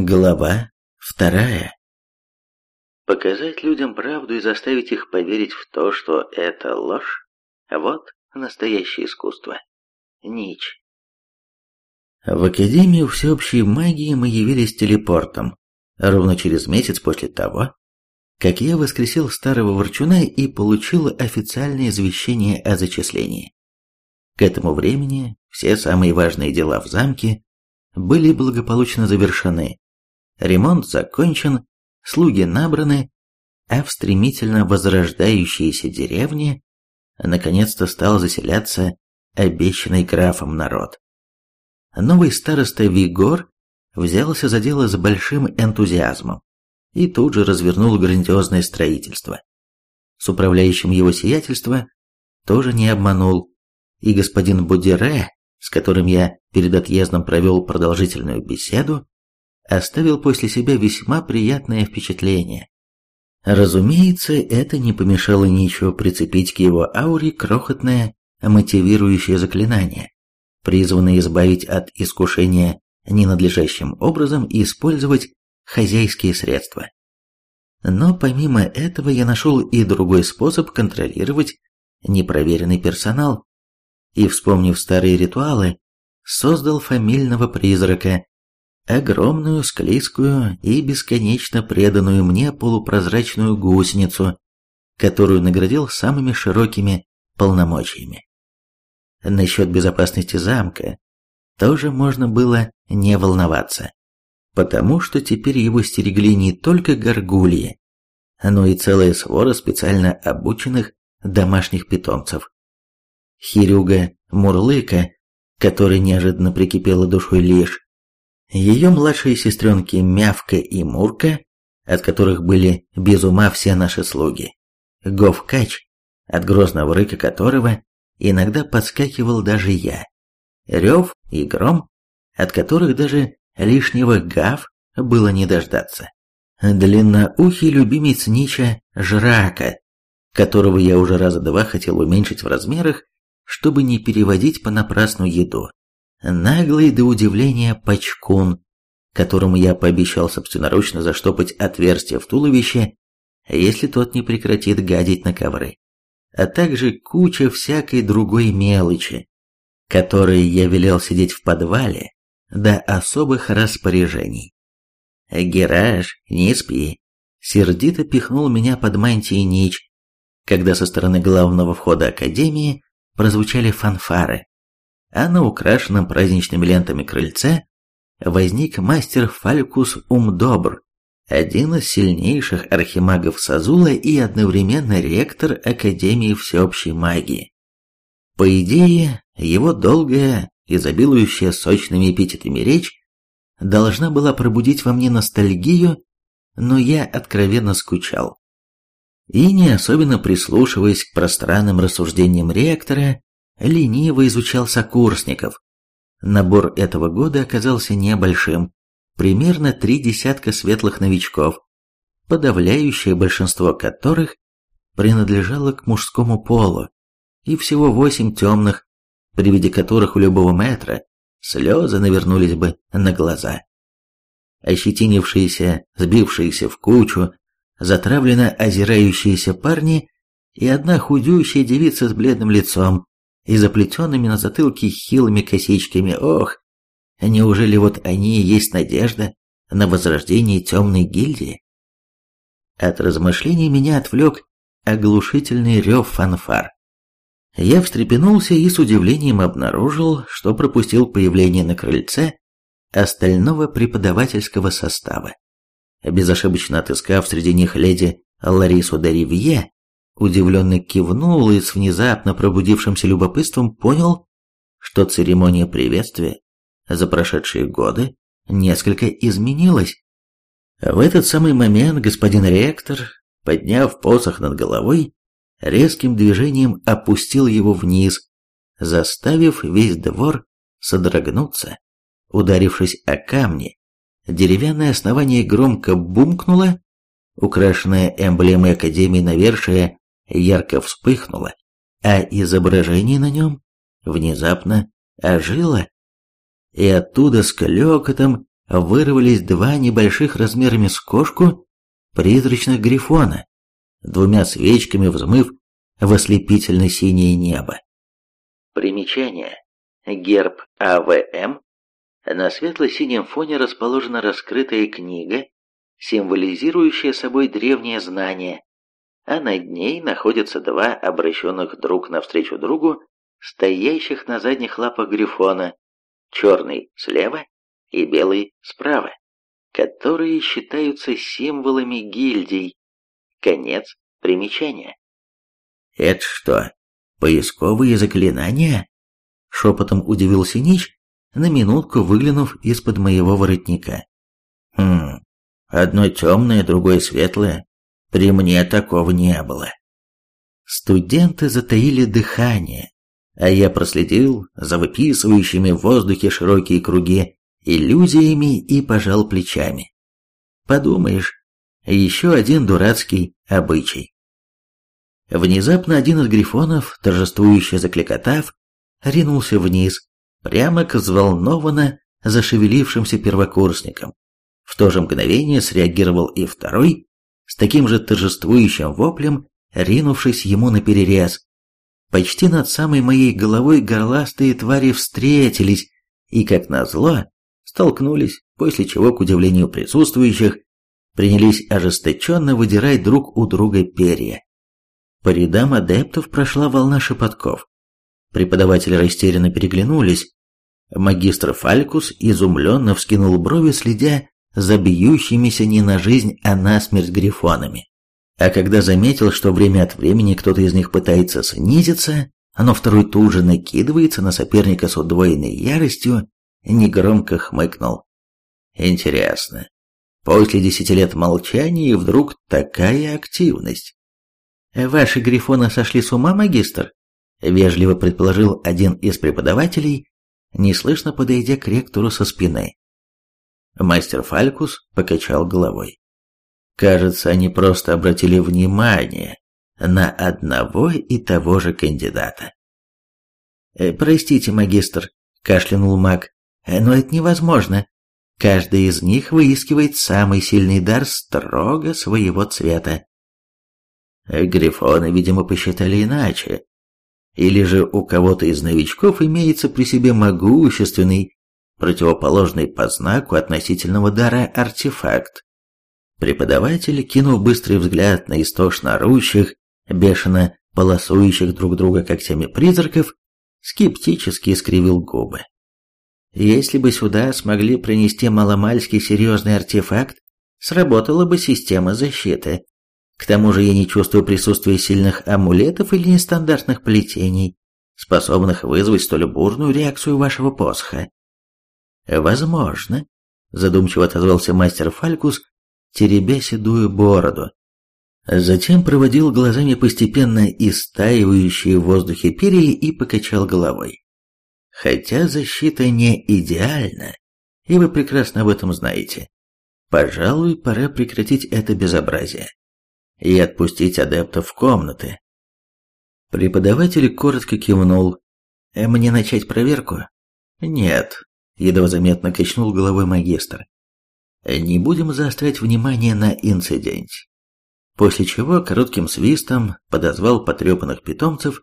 Глава вторая. Показать людям правду и заставить их поверить в то, что это ложь, вот настоящее искусство. Нич. В Академию всеобщей магии мы явились телепортом, ровно через месяц после того, как я воскресил старого ворчуна и получил официальное извещение о зачислении. К этому времени все самые важные дела в замке были благополучно завершены. Ремонт закончен, слуги набраны, а в стремительно возрождающейся деревне наконец-то стал заселяться обещанный графом народ. Новый староста Вигор взялся за дело с большим энтузиазмом и тут же развернул грандиозное строительство. С управляющим его сиятельства тоже не обманул, и господин Будере с которым я перед отъездом провел продолжительную беседу, оставил после себя весьма приятное впечатление. Разумеется, это не помешало ничего прицепить к его ауре крохотное мотивирующее заклинание, призванное избавить от искушения ненадлежащим образом и использовать хозяйские средства. Но помимо этого я нашел и другой способ контролировать непроверенный персонал, и, вспомнив старые ритуалы, создал фамильного призрака, огромную, склизкую и бесконечно преданную мне полупрозрачную гусеницу, которую наградил самыми широкими полномочиями. Насчет безопасности замка тоже можно было не волноваться, потому что теперь его стерегли не только горгульи, но и целая свора специально обученных домашних питомцев. Хирюга Мурлыка, которой неожиданно прикипела душой лишь, ее младшие сестренки Мявка и Мурка, от которых были без ума все наши слуги, Говкач, от грозного рыка которого иногда подскакивал даже я, Рев и Гром, от которых даже лишнего гав было не дождаться. Длинноухий любимец Нича Жрака, которого я уже раза два хотел уменьшить в размерах чтобы не переводить понапрасну еду. Наглый до удивления пачкун, которому я пообещал собственноручно заштопать отверстие в туловище, если тот не прекратит гадить на ковры. А также куча всякой другой мелочи, которые я велел сидеть в подвале до особых распоряжений. «Гераж, не спи!» Сердито пихнул меня под мантией Нич, когда со стороны главного входа Академии прозвучали фанфары, а на украшенном праздничными лентами крыльце возник мастер Фалькус Умдобр, один из сильнейших архимагов Сазула и одновременно ректор Академии всеобщей магии. По идее, его долгая, изобилующая сочными эпитетами речь должна была пробудить во мне ностальгию, но я откровенно скучал и, не особенно прислушиваясь к пространным рассуждениям ректора, лениво изучал сокурсников. Набор этого года оказался небольшим, примерно три десятка светлых новичков, подавляющее большинство которых принадлежало к мужскому полу, и всего восемь темных, при виде которых у любого метра слезы навернулись бы на глаза. Ощетинившиеся, сбившиеся в кучу, затравленно озирающиеся парни и одна худющая девица с бледным лицом и заплетенными на затылке хилыми косичками. Ох, неужели вот они и есть надежда на возрождение темной гильдии? От размышлений меня отвлек оглушительный рев фанфар. Я встрепенулся и с удивлением обнаружил, что пропустил появление на крыльце остального преподавательского состава безошибочно отыскав среди них леди Ларису де Ривье, удивленно кивнул и с внезапно пробудившимся любопытством понял, что церемония приветствия за прошедшие годы несколько изменилась. В этот самый момент господин ректор, подняв посох над головой, резким движением опустил его вниз, заставив весь двор содрогнуться, ударившись о камни Деревянное основание громко бумкнуло, украшенное эмблемой Академии навершие ярко вспыхнуло, а изображение на нем внезапно ожило, и оттуда с клёкотом вырвались два небольших размерами с кошку призрачных грифона, двумя свечками взмыв в ослепительно-синее небо. Примечание. Герб АВМ. На светло-синем фоне расположена раскрытая книга, символизирующая собой древнее знание, а над ней находятся два обращенных друг навстречу другу, стоящих на задних лапах грифона, черный слева и белый справа, которые считаются символами гильдий. Конец примечания. «Это что, поисковые заклинания?» Шепотом удивился Нич, на минутку выглянув из-под моего воротника. «Хм, одно темное, другое светлое. При мне такого не было». Студенты затаили дыхание, а я проследил за выписывающими в воздухе широкие круги иллюзиями и пожал плечами. Подумаешь, еще один дурацкий обычай. Внезапно один из грифонов, торжествующе закликотав, ринулся вниз, прямо к взволнованно зашевелившимся первокурсникам. В то же мгновение среагировал и второй, с таким же торжествующим воплем, ринувшись ему на перерез. Почти над самой моей головой горластые твари встретились и, как назло, столкнулись, после чего, к удивлению присутствующих, принялись ожесточенно выдирать друг у друга перья. По рядам адептов прошла волна шепотков. Преподаватели растерянно переглянулись. Магистр Фалькус изумленно вскинул брови, следя за бьющимися не на жизнь, а на смерть грифонами. А когда заметил, что время от времени кто-то из них пытается снизиться, но второй тут же накидывается на соперника с удвоенной яростью, негромко хмыкнул. Интересно, после десяти лет молчания вдруг такая активность? Ваши грифоны сошли с ума, магистр? Вежливо предположил один из преподавателей, неслышно подойдя к ректору со спины. Мастер Фалькус покачал головой. Кажется, они просто обратили внимание на одного и того же кандидата. «Э, «Простите, магистр», — кашлянул маг, — «но это невозможно. Каждый из них выискивает самый сильный дар строго своего цвета». Грифоны, видимо, посчитали иначе. Или же у кого-то из новичков имеется при себе могущественный, противоположный по знаку относительного дара артефакт, Преподаватель, кинув быстрый взгляд на истошно орущих, бешено полосующих друг друга когтями призраков, скептически скривил губы. Если бы сюда смогли принести маломальский серьезный артефакт, сработала бы система защиты. К тому же я не чувствую присутствия сильных амулетов или нестандартных плетений, способных вызвать столь бурную реакцию вашего посоха. Возможно, задумчиво отозвался мастер Фалькус, теребя седую бороду. Затем проводил глазами постепенно истаивающие в воздухе перья и покачал головой. Хотя защита не идеальна, и вы прекрасно об этом знаете. Пожалуй, пора прекратить это безобразие и отпустить адептов в комнаты. Преподаватель коротко кивнул. «Мне начать проверку?» «Нет», — едва заметно качнул головой магистр не будем заострять внимание на инциденте. После чего коротким свистом подозвал потрепанных питомцев,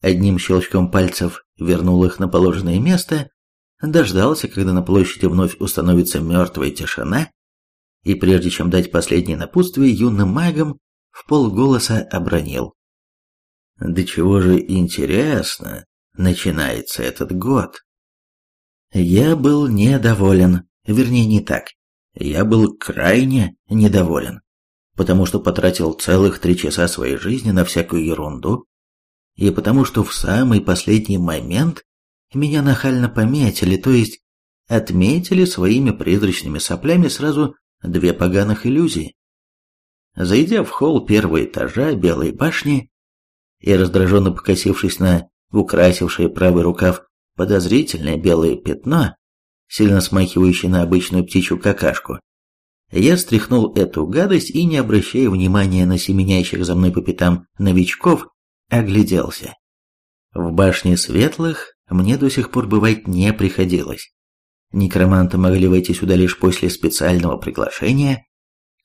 одним щелчком пальцев вернул их на положенное место, дождался, когда на площади вновь установится мертвая тишина, и прежде чем дать последнее напутствие юным магам, в полголоса обронил. «Да чего же интересно начинается этот год?» Я был недоволен, вернее не так. Я был крайне недоволен, потому что потратил целых три часа своей жизни на всякую ерунду, и потому что в самый последний момент меня нахально пометили, то есть отметили своими призрачными соплями сразу две поганых иллюзии. Зайдя в холл первого этажа Белой башни и раздраженно покосившись на украсившее правый рукав подозрительное белое пятно, сильно смахивающий на обычную птичью какашку. Я стряхнул эту гадость и, не обращая внимания на семенящих за мной по пятам новичков, огляделся. В башне светлых мне до сих пор бывать не приходилось. Некроманты могли войти сюда лишь после специального приглашения,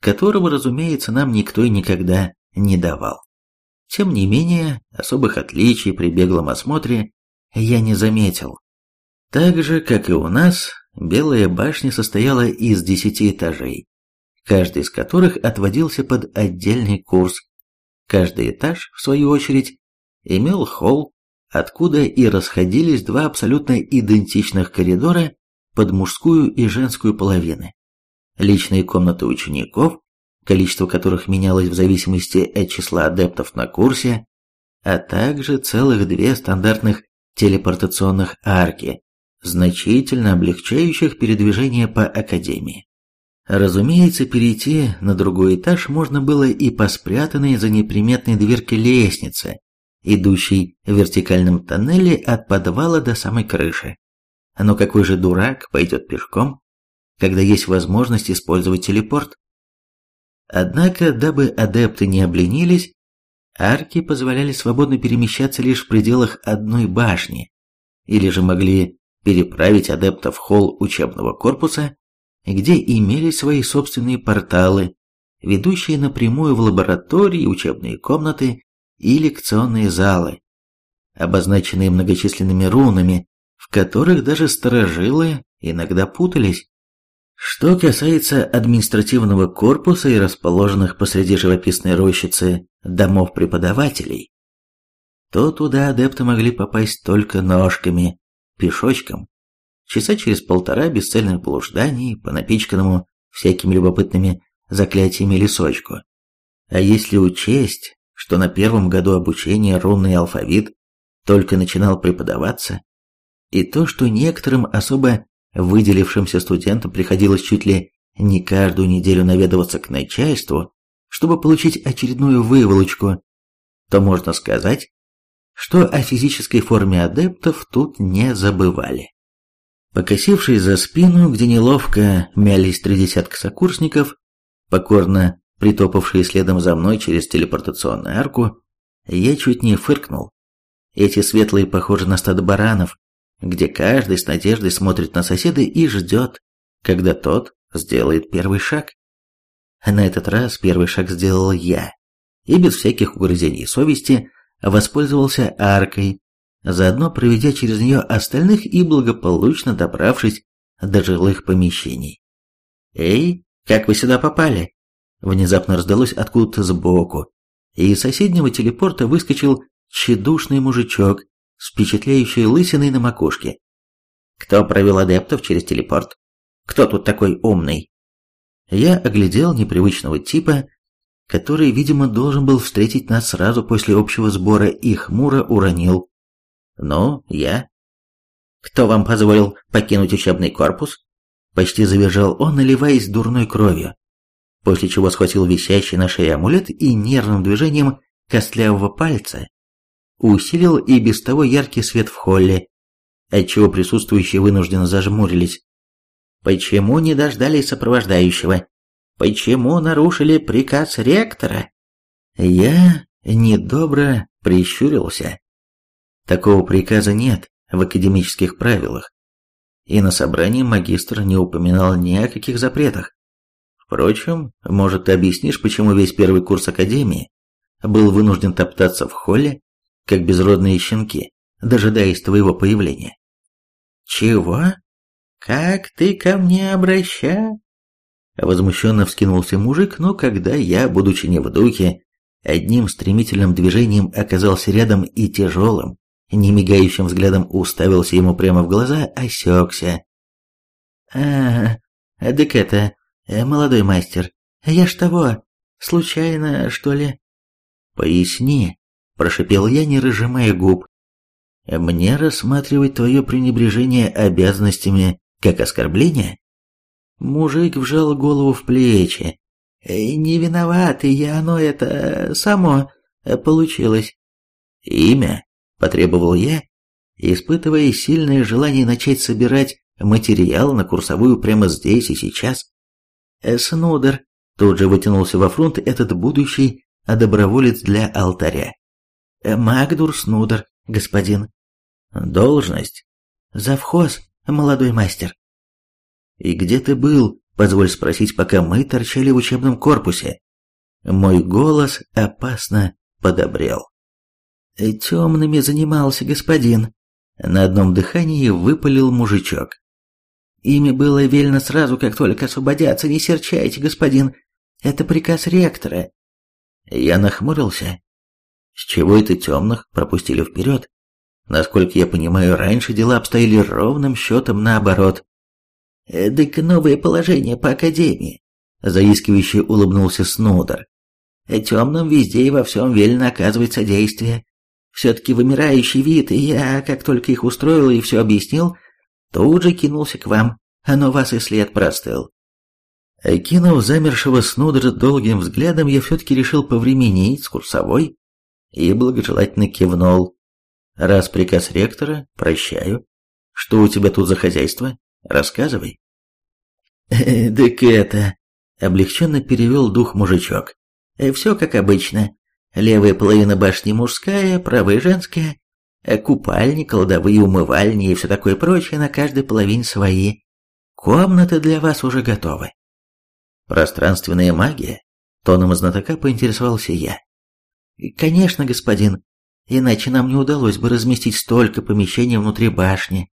которого, разумеется, нам никто и никогда не давал. Тем не менее, особых отличий при беглом осмотре я не заметил. Так же, как и у нас, Белая башня состояла из десяти этажей, каждый из которых отводился под отдельный курс. Каждый этаж, в свою очередь, имел холл, откуда и расходились два абсолютно идентичных коридора под мужскую и женскую половины. Личные комнаты учеников, количество которых менялось в зависимости от числа адептов на курсе, а также целых две стандартных телепортационных арки, значительно облегчающих передвижение по академии. Разумеется, перейти на другой этаж можно было и по спрятанной за неприметной дверкой лестнице, идущей в вертикальном тоннеле от подвала до самой крыши. Но какой же дурак пойдет пешком, когда есть возможность использовать телепорт? Однако, дабы адепты не обленились, арки позволяли свободно перемещаться лишь в пределах одной башни, или же могли переправить адептов в холл учебного корпуса, где имелись свои собственные порталы, ведущие напрямую в лаборатории, учебные комнаты и лекционные залы, обозначенные многочисленными рунами, в которых даже сторожилы иногда путались. Что касается административного корпуса и расположенных посреди живописной рощицы домов преподавателей, то туда адепты могли попасть только ножками, пешочком, часа через полтора бесцельных блужданий по напичканному всякими любопытными заклятиями лесочку. А если учесть, что на первом году обучения рунный алфавит только начинал преподаваться, и то, что некоторым особо выделившимся студентам приходилось чуть ли не каждую неделю наведываться к начальству, чтобы получить очередную выволочку, то можно сказать, что о физической форме адептов тут не забывали. Покосившись за спину, где неловко мялись три десятка сокурсников, покорно притопавшие следом за мной через телепортационную арку, я чуть не фыркнул. Эти светлые похожи на стадо баранов, где каждый с надеждой смотрит на соседа и ждет, когда тот сделает первый шаг. На этот раз первый шаг сделал я, и без всяких угрызений совести воспользовался аркой, заодно проведя через нее остальных и благополучно добравшись до жилых помещений. «Эй, как вы сюда попали?» Внезапно раздалось откуда-то сбоку, и из соседнего телепорта выскочил тщедушный мужичок с впечатляющей лысиной на макушке. «Кто провел адептов через телепорт? Кто тут такой умный?» Я оглядел непривычного типа, который, видимо, должен был встретить нас сразу после общего сбора и хмуро уронил. «Ну, я». «Кто вам позволил покинуть учебный корпус?» Почти завизжал он, наливаясь дурной кровью, после чего схватил висящий на шее амулет и нервным движением костлявого пальца усилил и без того яркий свет в холле, отчего присутствующие вынужденно зажмурились. Почему не дождались сопровождающего? Почему нарушили приказ ректора? Я недобро прищурился. Такого приказа нет в академических правилах, и на собрании магистр не упоминал ни о каких запретах. Впрочем, может, ты объяснишь, почему весь первый курс академии был вынужден топтаться в холле, как безродные щенки, дожидаясь твоего появления? Чего? Как ты ко мне обраща? Возмущенно вскинулся мужик, но когда я, будучи не в духе, одним стремительным движением оказался рядом и тяжелым, немигающим взглядом уставился ему прямо в глаза, осекся. «А, так это, молодой мастер, я ж того, случайно, что ли?» «Поясни», – прошипел я, не разжимая губ. «Мне рассматривать твое пренебрежение обязанностями как оскорбление?» Мужик вжал голову в плечи. «Не виноват, и я оно это само э, получилось». «Имя?» – потребовал я, испытывая сильное желание начать собирать материал на курсовую прямо здесь и сейчас. Э, Снудер тут же вытянулся во фронт этот будущий доброволец для алтаря. Э, Магдур Снудер, господин. Должность. Завхоз, молодой мастер. И где ты был, позволь спросить, пока мы торчали в учебном корпусе? Мой голос опасно подобрел. Темными занимался господин. На одном дыхании выпалил мужичок. Ими было велено сразу, как только освободятся. Не серчайте, господин. Это приказ ректора. Я нахмурился. С чего это темных пропустили вперед? Насколько я понимаю, раньше дела обстояли ровным счетом наоборот. «Дык новое положение по Академии», — заискивающе улыбнулся Снудер. «Темным везде и во всем велено оказывать содействие. Все-таки вымирающий вид, и я, как только их устроил и все объяснил, тут же кинулся к вам, оно вас и след простыл». Окинув замершего Снудера долгим взглядом, я все-таки решил повременить с курсовой и благожелательно кивнул. «Раз приказ ректора, прощаю. Что у тебя тут за хозяйство? Рассказывай». «Так это...» — облегченно перевел дух мужичок. «Э, «Все как обычно. Левая половина башни мужская, правая женская. Э, купальни, кладовые, умывальни и все такое прочее на каждой половине свои. Комнаты для вас уже готовы». «Пространственная магия?» — тоном знатока поинтересовался я. «Конечно, господин, иначе нам не удалось бы разместить столько помещений внутри башни».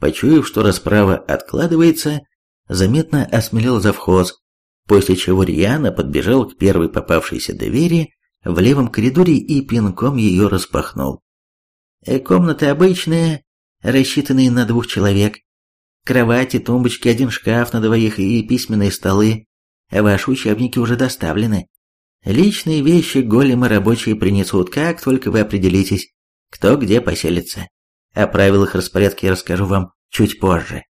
Почуяв, что расправа откладывается, заметно осмелел завхоз, после чего Риана подбежал к первой попавшейся двери в левом коридоре и пинком ее распахнул. Э, комнаты обычные, рассчитанные на двух человек. Кровати, тумбочки, один шкаф на двоих и письменные столы. Ваши учебники уже доставлены. Личные вещи големы рабочие принесут, как только вы определитесь, кто где поселится. О правилах распорядка я расскажу вам чуть позже.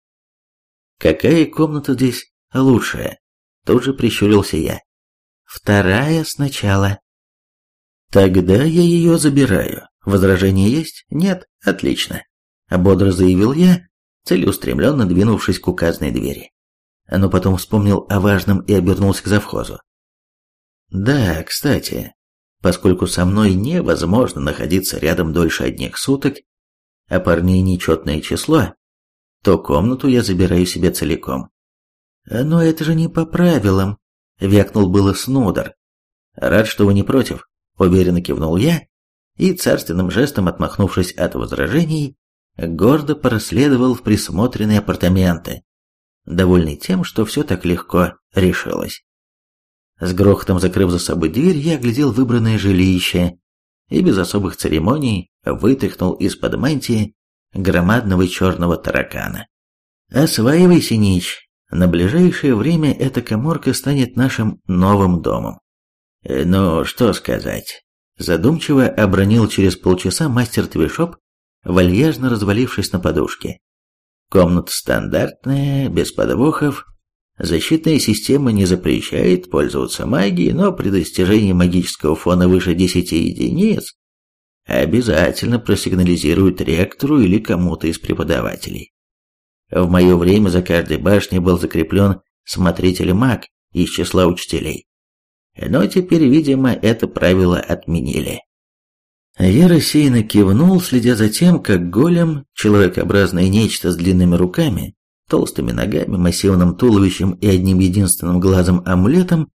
Какая комната здесь лучшая? Тут же прищурился я. Вторая сначала. Тогда я ее забираю. Возражение есть? Нет? Отлично. Бодро заявил я, целеустремленно двинувшись к указанной двери. Но потом вспомнил о важном и обернулся к завхозу. Да, кстати, поскольку со мной невозможно находиться рядом дольше одних суток, а парней нечетное число, то комнату я забираю себе целиком. Но это же не по правилам, вякнул было Снудер. Рад, что вы не против, уверенно кивнул я, и царственным жестом отмахнувшись от возражений, гордо проследовал в присмотренные апартаменты, довольный тем, что все так легко решилось. С грохотом закрыв за собой дверь, я оглядел выбранное жилище и без особых церемоний вытряхнул из-под мантии громадного черного таракана. «Осваивайся, Нич. На ближайшее время эта коморка станет нашим новым домом». Э, «Ну, что сказать?» Задумчиво обронил через полчаса мастер Твишоп, вальяжно развалившись на подушке. Комната стандартная, без подвохов. Защитная система не запрещает пользоваться магией, но при достижении магического фона выше 10 единиц обязательно просигнализируют ректору или кому-то из преподавателей. В мое время за каждой башней был закреплен смотритель-маг из числа учителей. Но теперь, видимо, это правило отменили. Я рассеянно кивнул, следя за тем, как голем, человекообразное нечто с длинными руками, толстыми ногами, массивным туловищем и одним единственным глазом-амулетом,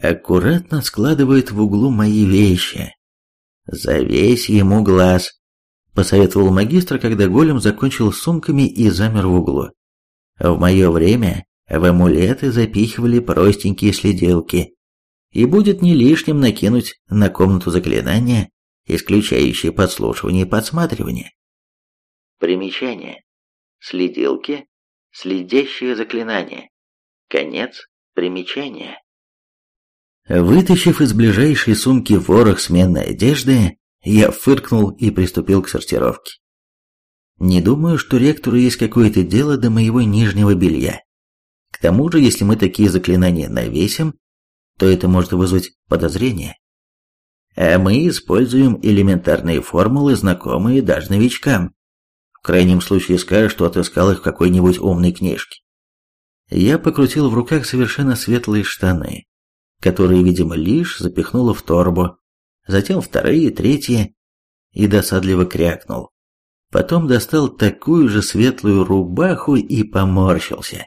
аккуратно складывает в углу мои вещи, «Завесь ему глаз», — посоветовал магистр, когда голем закончил сумками и замер в углу. «В мое время в амулеты запихивали простенькие следилки, и будет не лишним накинуть на комнату заклинания, исключающие подслушивание и подсматривание». Примечание. Следилки, следящее заклинание. Конец примечания. Вытащив из ближайшей сумки ворох сменной одежды, я фыркнул и приступил к сортировке. Не думаю, что ректору есть какое-то дело до моего нижнего белья. К тому же, если мы такие заклинания навесим, то это может вызвать подозрение. А мы используем элементарные формулы, знакомые даже новичкам. В крайнем случае скажешь, что отыскал их в какой-нибудь умной книжке. Я покрутил в руках совершенно светлые штаны, которые, видимо, лишь запихнула в торбу, затем вторые, третьи, и досадливо крякнул. Потом достал такую же светлую рубаху и поморщился.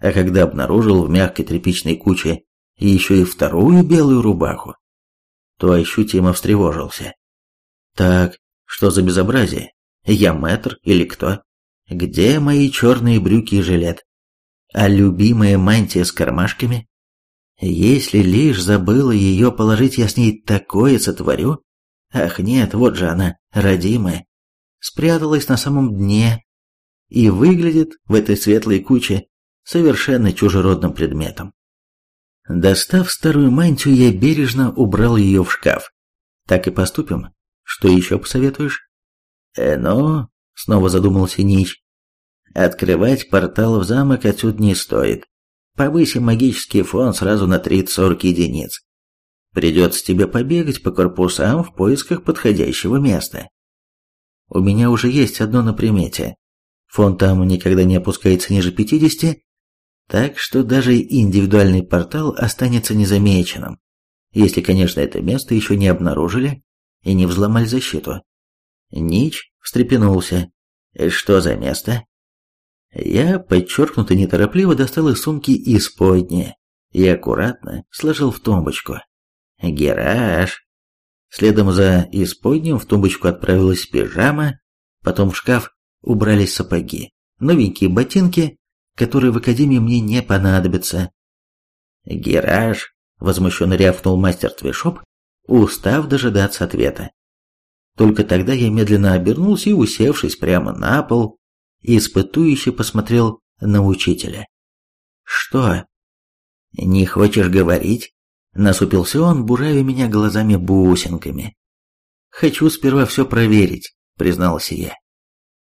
а когда обнаружил в мягкой тряпичной куче еще и вторую белую рубаху, то ощутимо встревожился. Так, что за безобразие? Я мэтр или кто? Где мои черные брюки и жилет? А любимая мантия с кармашками? Если лишь забыла ее положить, я с ней такое сотворю? Ах нет, вот же она, родимая. Спряталась на самом дне и выглядит в этой светлой куче совершенно чужеродным предметом. Достав старую мантию, я бережно убрал ее в шкаф. Так и поступим. Что еще посоветуешь? Э, ну, снова задумался Нич. Открывать портал в замок отсюда не стоит. Повысим магический фон сразу на 30-40 единиц. Придется тебе побегать по корпусам в поисках подходящего места. У меня уже есть одно на примете. Фон там никогда не опускается ниже 50, так что даже индивидуальный портал останется незамеченным, если, конечно, это место еще не обнаружили и не взломали защиту. Нич встрепенулся. «Что за место?» Я подчеркнуто неторопливо достал из сумки исподнее и аккуратно сложил в тумбочку. «Гераж!» Следом за исподним в тумбочку отправилась пижама, потом в шкаф убрались сапоги, новенькие ботинки которые в академии мне не понадобятся. Гераж, возмущенно рявкнул мастер Твишоп, устав дожидаться ответа. Только тогда я медленно обернулся и, усевшись прямо на пол, испытующе посмотрел на учителя. «Что?» «Не хочешь говорить?» Насупился он, буравя меня глазами-бусинками. «Хочу сперва все проверить», — признался я.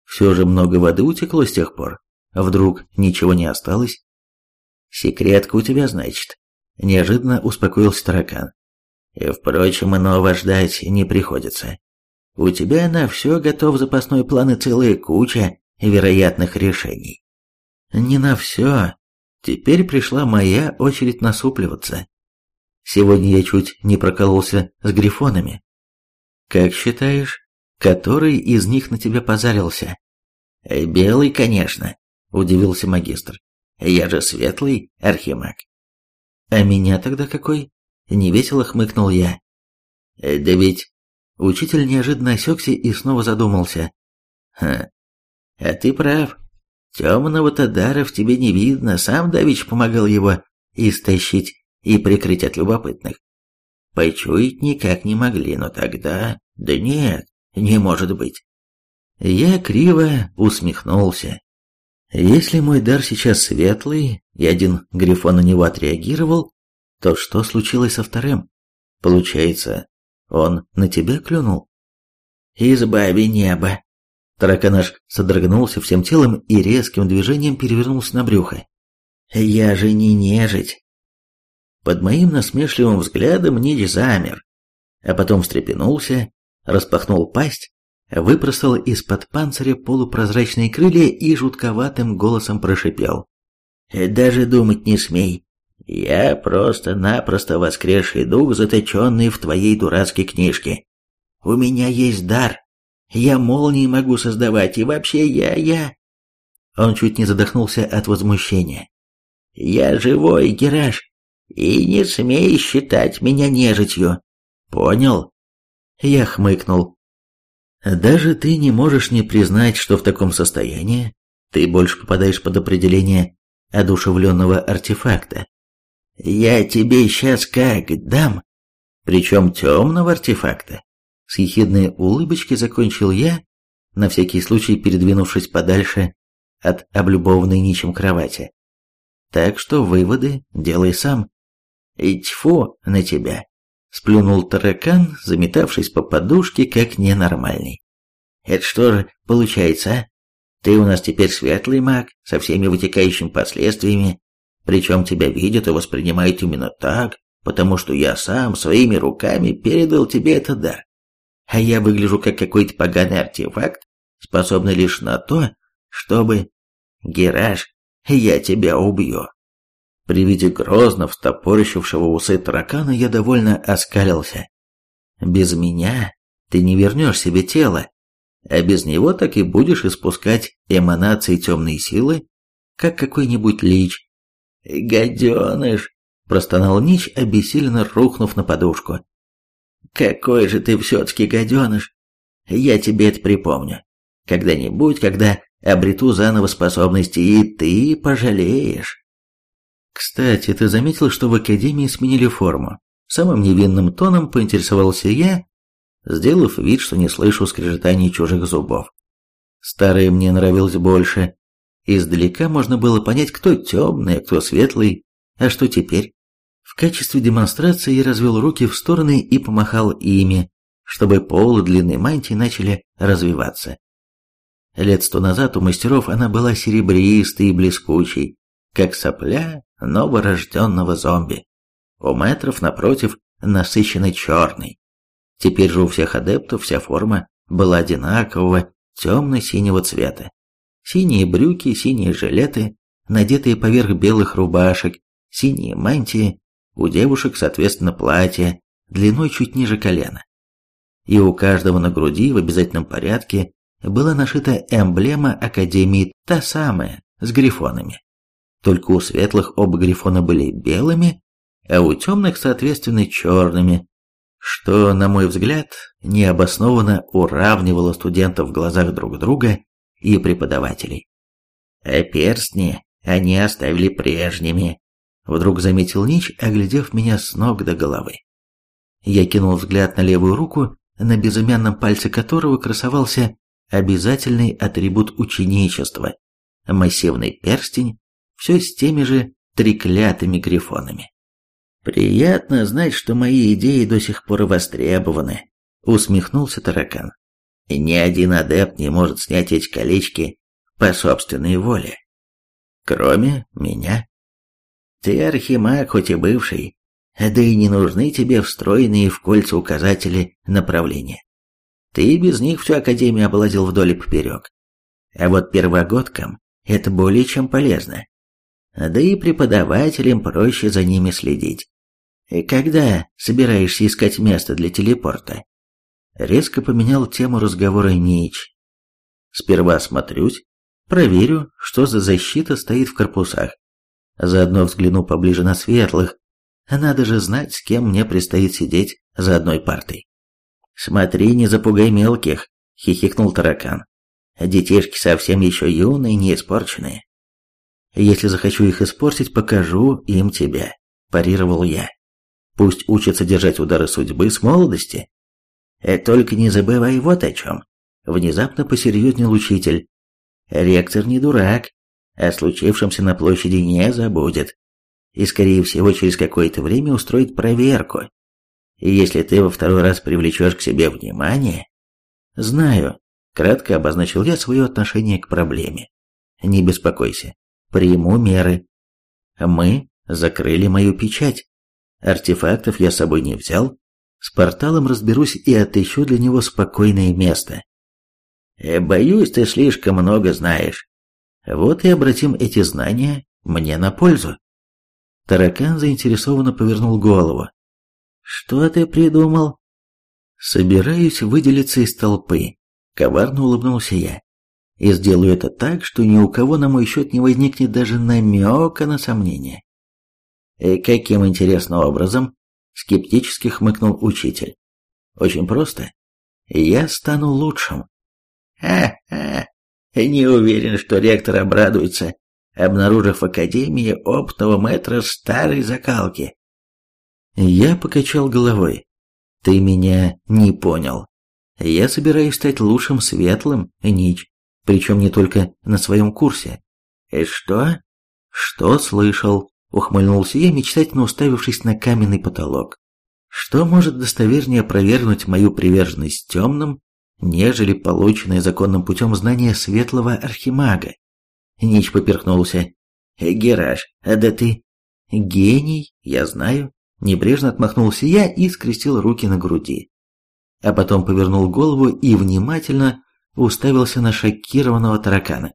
«Все же много воды утекло с тех пор. Вдруг ничего не осталось? Секретка у тебя, значит? Неожиданно успокоился таракан. Впрочем, иного ждать не приходится. У тебя на все готов запасной план и целая куча вероятных решений. Не на все. Теперь пришла моя очередь насупливаться. Сегодня я чуть не прокололся с грифонами. Как считаешь, который из них на тебя позарился? Белый, конечно. – удивился магистр. «Я же светлый архимаг». «А меня тогда какой?» – невесело хмыкнул я. «Да ведь...» Учитель неожиданно осекся и снова задумался. «Ха, а ты прав. Темного-то дара в тебе не видно, сам Давич помогал его истощить и прикрыть от любопытных. Почуять никак не могли, но тогда... Да нет, не может быть». Я криво усмехнулся. Если мой дар сейчас светлый, и один грифон на него отреагировал, то что случилось со вторым? Получается, он на тебя клюнул? Избави небо. Тараканаш содрогнулся всем телом и резким движением перевернулся на брюхо. Я же не нежить. Под моим насмешливым взглядом Нич замер, а потом встрепенулся, распахнул пасть выпростал из-под панциря полупрозрачные крылья и жутковатым голосом прошипел. «Даже думать не смей. Я просто-напросто воскресший дух, заточенный в твоей дурацкой книжке. У меня есть дар. Я молнии могу создавать, и вообще я, я...» Он чуть не задохнулся от возмущения. «Я живой, Гераш, и не смей считать меня нежитью. Понял?» Я хмыкнул. Даже ты не можешь не признать, что в таком состоянии ты больше попадаешь под определение одушевленного артефакта. Я тебе сейчас как дам, причем темного артефакта. С ехидной улыбочкой закончил я, на всякий случай передвинувшись подальше от облюбованной ничем кровати. Так что выводы делай сам. И тьфу на тебя. Сплюнул таракан, заметавшись по подушке, как ненормальный. «Это что же получается, а? Ты у нас теперь светлый маг, со всеми вытекающими последствиями, причем тебя видят и воспринимают именно так, потому что я сам своими руками передал тебе этот дар. А я выгляжу как какой-то поганый артефакт, способный лишь на то, чтобы... Гераш, я тебя убью. При виде грозно встопорщившего усы таракана я довольно оскалился. Без меня ты не вернешь себе тело, а без него так и будешь испускать эманации темной силы, как какой-нибудь лич, «Гаденыш!» – простонал Нич, обессиленно рухнув на подушку. «Какой же ты все-таки гаденыш! Я тебе это припомню. Когда-нибудь, когда обрету заново способности, и ты пожалеешь». «Кстати, ты заметил, что в Академии сменили форму?» Самым невинным тоном поинтересовался я, сделав вид, что не слышу скрежетаний чужих зубов. Старые мне нравилось больше. Издалека можно было понять, кто темный, а кто светлый, а что теперь. В качестве демонстрации я развел руки в стороны и помахал ими, чтобы полы длинной мантии начали развиваться. Лет сто назад у мастеров она была серебристой и блескучей, как сопля новорожденного зомби. У метров, напротив, насыщенный черный. Теперь же у всех адептов вся форма была одинакового темно-синего цвета. Синие брюки, синие жилеты, надетые поверх белых рубашек, синие мантии, у девушек, соответственно, платья, длиной чуть ниже колена. И у каждого на груди в обязательном порядке была нашита эмблема Академии, та самая, с грифонами. Только у светлых оба грифона были белыми, а у темных, соответственно, черными, что, на мой взгляд, необоснованно уравнивало студентов в глазах друг друга и преподавателей. А перстни они оставили прежними, вдруг заметил Нич, оглядев меня с ног до головы. Я кинул взгляд на левую руку, на безымянном пальце которого красовался обязательный атрибут ученичества – массивный перстень, все с теми же треклятыми грифонами. «Приятно знать, что мои идеи до сих пор востребованы», — усмехнулся таракан. «Ни один адепт не может снять эти колечки по собственной воле. Кроме меня. Ты архимаг, хоть и бывший, да и не нужны тебе встроенные в кольца указатели направления. Ты без них всю Академию облазил вдоль и поперек. А вот первогодкам это более чем полезно. Да и преподавателям проще за ними следить. «Когда собираешься искать место для телепорта?» Резко поменял тему разговора Нич. «Сперва осмотрюсь, проверю, что за защита стоит в корпусах. Заодно взгляну поближе на светлых. Надо же знать, с кем мне предстоит сидеть за одной партой». «Смотри, не запугай мелких», — хихикнул таракан. «Детишки совсем еще юные, не испорченные». «Если захочу их испортить, покажу им тебя», – парировал я. Пусть учатся держать удары судьбы с молодости. Э, только не забывай вот о чем. Внезапно посерьезнел учитель. Ректор не дурак, о случившемся на площади не забудет. И, скорее всего, через какое-то время устроит проверку. И если ты во второй раз привлечешь к себе внимание... Знаю, кратко обозначил я свое отношение к проблеме. Не беспокойся, приму меры. Мы закрыли мою печать. Артефактов я с собой не взял. С порталом разберусь и отыщу для него спокойное место. Э, боюсь, ты слишком много знаешь. Вот и обратим эти знания мне на пользу. Таракан заинтересованно повернул голову. Что ты придумал? Собираюсь выделиться из толпы. Коварно улыбнулся я. И сделаю это так, что ни у кого на мой счет не возникнет даже намека на сомнение. «Э, «Каким интересным образом?» – скептически хмыкнул учитель. «Очень просто. Я стану лучшим». «Ха-ха! Не уверен, что ректор обрадуется, обнаружив в Академии опытного мэтра старой закалки». Я покачал головой. «Ты меня не понял. Я собираюсь стать лучшим светлым, Нич, причем не только на своем курсе». «И что?» «Что слышал?» Ухмыльнулся я, мечтательно уставившись на каменный потолок. Что может достовернее опровергнуть мою приверженность темным, нежели полученное законным путем знание светлого архимага? Нич поперхнулся. «Гераш, а да ты...» «Гений, я знаю». Небрежно отмахнулся я и скрестил руки на груди. А потом повернул голову и внимательно уставился на шокированного таракана.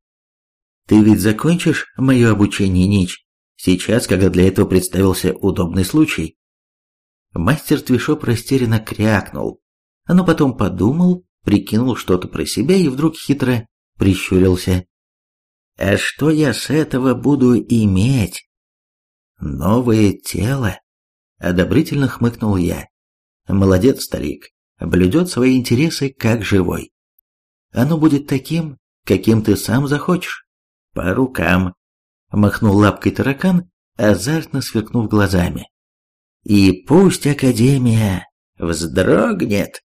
«Ты ведь закончишь мое обучение, Нич?» Сейчас, когда для этого представился удобный случай, мастер Твишоп растерянно крякнул, а но потом подумал, прикинул что-то про себя и вдруг хитро прищурился. «А что я с этого буду иметь?» «Новое тело?» — одобрительно хмыкнул я. «Молодец, старик, блюдет свои интересы как живой. Оно будет таким, каким ты сам захочешь. По рукам махнул лапкой таракан, азартно сверкнув глазами. И пусть Академия вздрогнет.